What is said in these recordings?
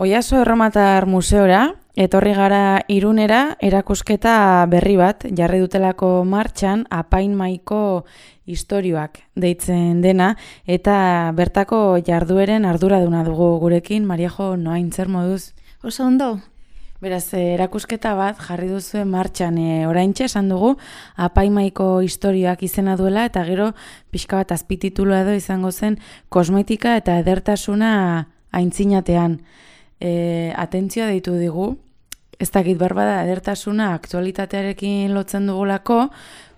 Oiaso Erromatar Museora, etorri gara irunera, erakusketa berri bat, jarri dutelako martxan, apain maiko historioak deitzen dena, eta bertako jardueren ardura duna dugu gurekin, Mariajo, noain zer moduz? Oso ondo, Beraz, eh, erakusketa bat jarri duzu martxan e, oraintxe esan dugu apaimaiko historioak izena duela eta gero pixka bat azpititulu edo izango zen kosmetika eta edertasuna aintzinatean. E, atentzioa deitu digu, ez dakit barbada edertasuna aktualitatearekin lotzen dugulako,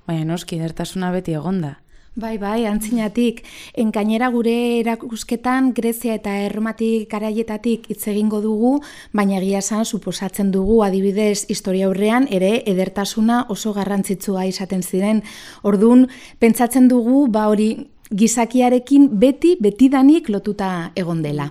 baina noski edertasuna beti egonda. Bai, bai, antzinatik. Enkainera gure erakusketan Grezia eta Erromatik garaietatik hitz egingo dugu, baina egia esan suposatzen dugu adibidez historia aurrean ere edertasuna oso garrantzitsua izaten ziren. Ordun pentsatzen dugu ba hori gizakiarekin beti betidanik lotuta egon dela.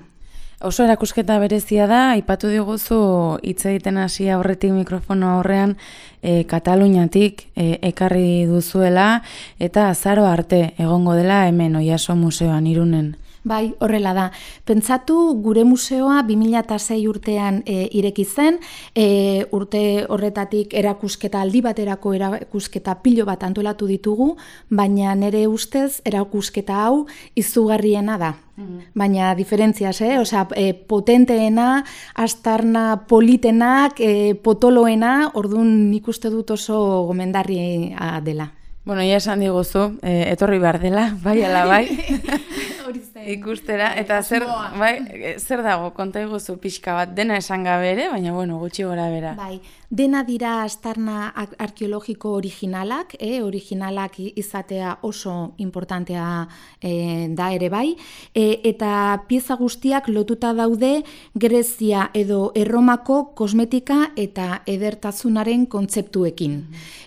Oso erakusketa berezia da, aipatu diguzu hitz egiten hasi aurretik mikrofono aurrean e, Kataluniatik e, ekarri duzuela eta azaro arte egongo dela hemen Oiaso Museoan irunen. Bai, horrela da. Pentsatu gure museoa 2006 urtean e, ireki zen, e, urte horretatik erakusketa aldi baterako erakusketa pilo bat antolatu ditugu, baina nere ustez erakusketa hau izugarriena da. Mm-hmm. Baina diferentziaz, eh? Osea, e, potenteena, astarna politenak, e, potoloena, orduan nik uste dut oso gomendarri dela. Bueno, ja esan diguzu, e, etorri behar dela, bai ala bai. ikustera eta zer bai zer dago? Konta iguzu pixka bat dena esan gabe ere baina bueno gutxi gora bera. Bai dena dira astarna arkeologiko originalak eh originalak izatea oso importantea e, da ere bai. E, eta pieza guztiak lotuta daude Grezia edo Erromako kosmetika eta edertasunaren kontzeptuekin.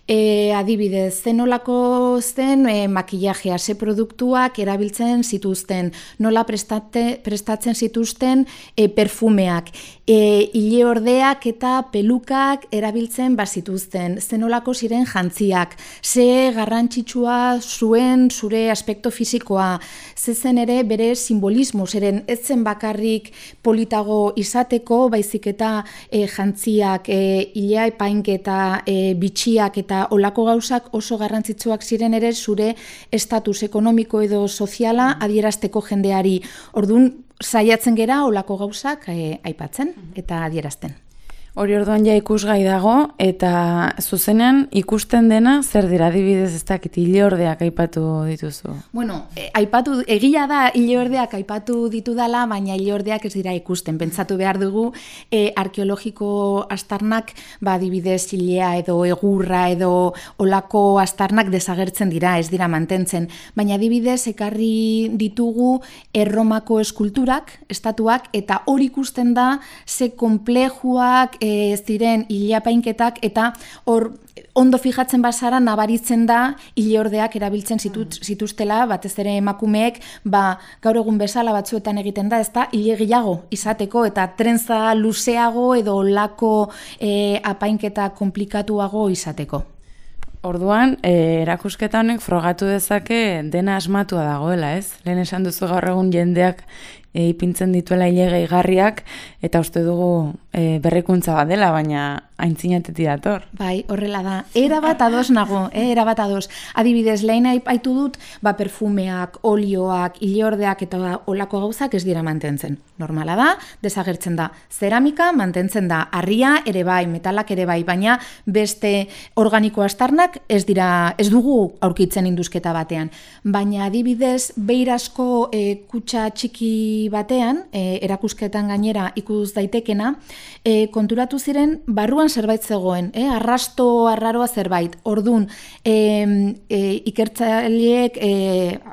E, adibidez zenolako zen e, makillajea se produktuak erabiltzen zituzten nola prestate, prestatzen zituzten e, perfumeak, e, ile ordeak eta pelukak erabiltzen bazituzten, zenolako ziren jantziak, ze garrantzitsua zuen zure aspekto fisikoa, ze zen ere bere simbolismo, zeren ez zen bakarrik politago izateko, baizik eta e, jantziak, e, ilea epainketa, e, bitxiak eta olako gauzak oso garrantzitsuak ziren ere zure estatus ekonomiko edo soziala adierazteko jende jendeari. Ordun saiatzen gera olako gauzak e, aipatzen eta adierazten. Hori orduan ja ikusgai dago, eta zuzenean ikusten dena, zer dira, adibidez ez dakit, ordeak aipatu dituzu? Bueno, e, aipatu, egia da ordeak aipatu ditu dala, baina ordeak ez dira ikusten. Pentsatu behar dugu, e, arkeologiko astarnak, ba, adibidez, hilea edo egurra edo olako astarnak desagertzen dira, ez dira mantentzen. Baina adibidez, ekarri ditugu erromako eskulturak, estatuak, eta hori ikusten da, ze komplejuak, ez diren ilapainketak eta hor ondo fijatzen bazara nabaritzen da ileordeak erabiltzen zitut, mm. zituztela batez ere emakumeek ba gaur egun bezala batzuetan egiten da ezta ilegiago izateko eta trenza luzeago edo lako e, apainketa komplikatuago izateko. Orduan, e, erakusketa honek frogatu dezake dena asmatua dagoela, ez? Lehen esan duzu gaur egun jendeak e, ipintzen dituela hilege igarriak, eta uste dugu e, berrikuntza bat dela, baina aintzinatetik dator. Bai, horrela da. Era bat ados nago, eh, era bat ados. Adibidez, lehen aitu dut, ba, perfumeak, olioak, ileordeak eta olako gauzak ez dira mantentzen. Normala da, desagertzen da. Zeramika mantentzen da. Harria ere bai, metalak ere bai, baina beste organiko astarnak ez dira, ez dugu aurkitzen induzketa batean. Baina adibidez, beirasko e, kutsa txiki batean, e, erakusketan gainera ikus daitekena, e, konturatu ziren barruan zerbait zegoen, e, arrasto arraroa zerbait. Ordun, e, e, ikertzaileek e,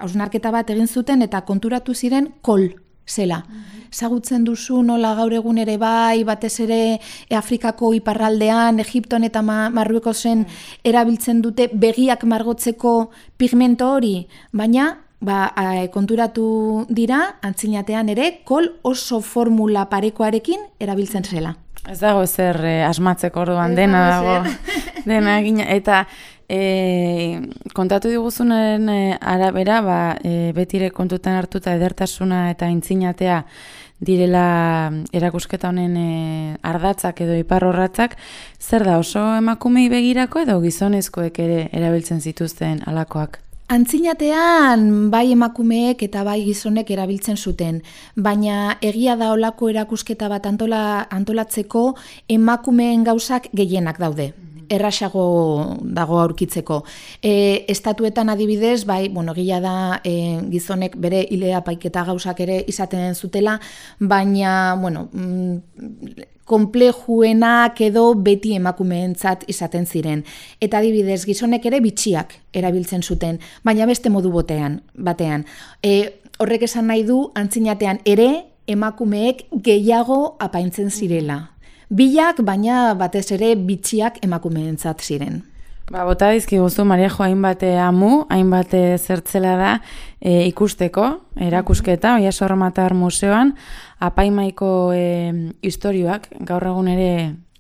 ausnarketa bat egin zuten eta konturatu ziren kol zela. Zagutzen duzu nola gaur egun ere bai, batez ere Afrikako iparraldean, Egipton eta Marrueko zen erabiltzen dute begiak margotzeko pigmento hori, baina ba, konturatu dira, antzinatean ere, kol oso formula parekoarekin erabiltzen zela. Ez dago zer eh, asmatzeko orduan dena dago. dena gina, eta e, kontatu diguzunaren e, arabera, ba, e, betire kontutan hartuta edertasuna eta intzinatea direla erakusketa honen e, ardatzak edo iparrorratzak, zer da oso emakumei begirako edo gizonezkoek ere erabiltzen zituzten alakoak? Antzinatean bai emakumeek eta bai gizonek erabiltzen zuten, baina egia da olako erakusketa bat antola, antolatzeko emakumeen gauzak gehienak daude errasago dago aurkitzeko. E, estatuetan adibidez, bai, bueno, gila da e, gizonek bere hilea paiketa gauzak ere izaten zutela, baina, bueno, mm, komplejuenak edo beti emakumeentzat izaten ziren. Eta adibidez, gizonek ere bitxiak erabiltzen zuten, baina beste modu botean, batean. E, horrek esan nahi du, antzinatean ere, emakumeek gehiago apaintzen zirela bilak, baina batez ere bitxiak emakumeentzat ziren. Ba, bota dizki guzu, Maria Jo, hainbat amu, hainbat zertzela da e, ikusteko, erakusketa, oia sormatar museoan, apaimaiko e, historioak, gaur egun ere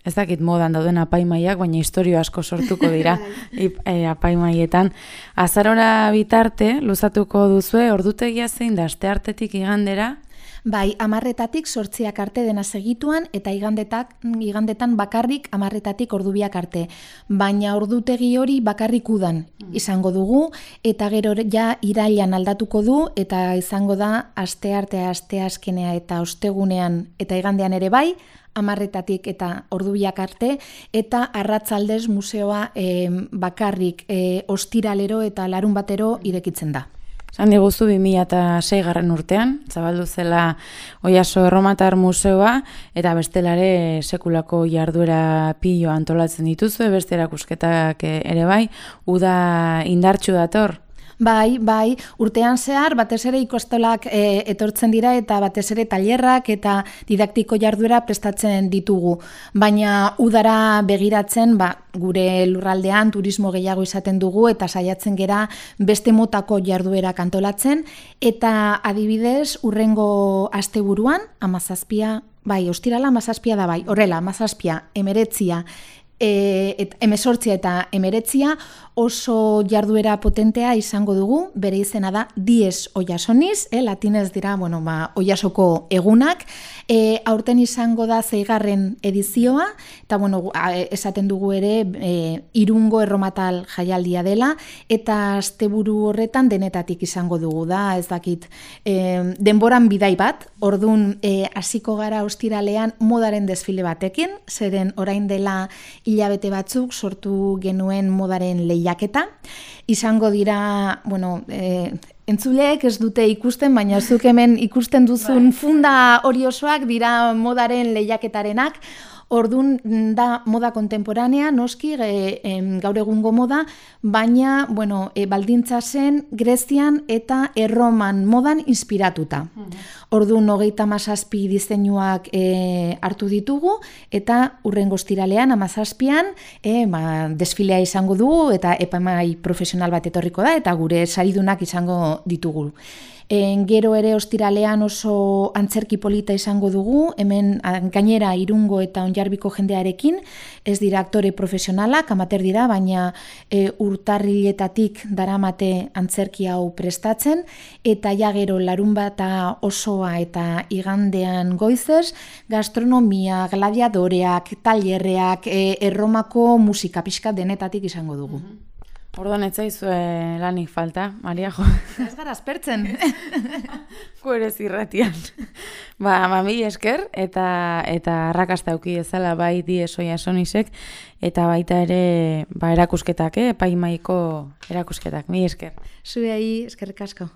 ez dakit modan dauden apaimaiak, baina historio asko sortuko dira e, apaimaietan. Azarora bitarte, luzatuko duzue, ordutegia zein da, aste artetik igandera, Bai, amarretatik sortziak arte dena segituan eta igandetak, igandetan bakarrik amarretatik ordubiak arte. Baina ordutegi hori bakarrik udan mm. izango dugu eta gero ja irailan aldatuko du eta izango da aste artea, aste askenea eta ostegunean eta igandean ere bai, amarretatik eta ordubiak arte, eta arratzaldez museoa e, bakarrik e, ostiralero eta larun batero irekitzen da. Zan diguzu 2006 garren urtean, zabaldu zela Oiaso Erromatar Museoa, eta bestelare sekulako jarduera pilo antolatzen dituzu, beste erakusketak ere bai, uda indartxu dator, Bai, bai, urtean zehar, batez ere ikostolak e, etortzen dira eta batez ere tailerrak eta didaktiko jarduera prestatzen ditugu. Baina udara begiratzen, ba, gure lurraldean turismo gehiago izaten dugu eta saiatzen gera beste motako jarduera kantolatzen. Eta adibidez, urrengo asteburuan, amazazpia, bai, ostirala amazazpia da bai, horrela, amazazpia, emeretzia, e, et, emesortzia eta emeretzia oso jarduera potentea izango dugu, bere izena da dies oiasoniz, e, latinez dira, bueno, ba, oiasoko egunak, e, aurten izango da zeigarren edizioa, eta bueno, esaten dugu ere e, irungo erromatal jaialdia dela, eta asteburu horretan denetatik izango dugu da, ez dakit, e, denboran bidai bat, ordun e, hasiko gara ostiralean modaren desfile batekin, zeren orain dela hilabete batzuk sortu genuen modaren lehiaketa. Izango dira, bueno, e, entzuleek ez dute ikusten, baina zuk hemen ikusten duzun bai. funda hori osoak dira modaren lehiaketarenak. Ordun da moda kontemporanea, noski, e, gaur egungo moda, baina, bueno, e, baldintza zen Grezian eta Erroman modan inspiratuta. Mm -hmm. Ordun hogeita mazazpi diseinuak e, hartu ditugu, eta urrengo estiralean, amazazpian, e, ma, desfilea izango dugu, eta epamai profesional bat etorriko da, eta gure saridunak izango ditugu. En, gero ere ostiralean oso antzerki polita izango dugu, hemen gainera irungo eta onjarbiko jendearekin, ez dira aktore profesionalak, amater dira, baina e, urtarriletatik daramate antzerki hau prestatzen, eta ja gero larun bat osoa eta igandean goizez, gastronomia, gladiadoreak, talerreak, e, erromako musika pixka denetatik izango dugu. Mhm. Orduan ez zaizue lanik falta, Maria Jo. Ez gara aspertzen. Kuere zirratian. Ba, mami esker, eta eta arrakasta auki ezala bai die soia sonisek, eta baita ere ba, erakusketak, eh? paimaiko erakusketak. Mi esker. Zuei eskerrik asko.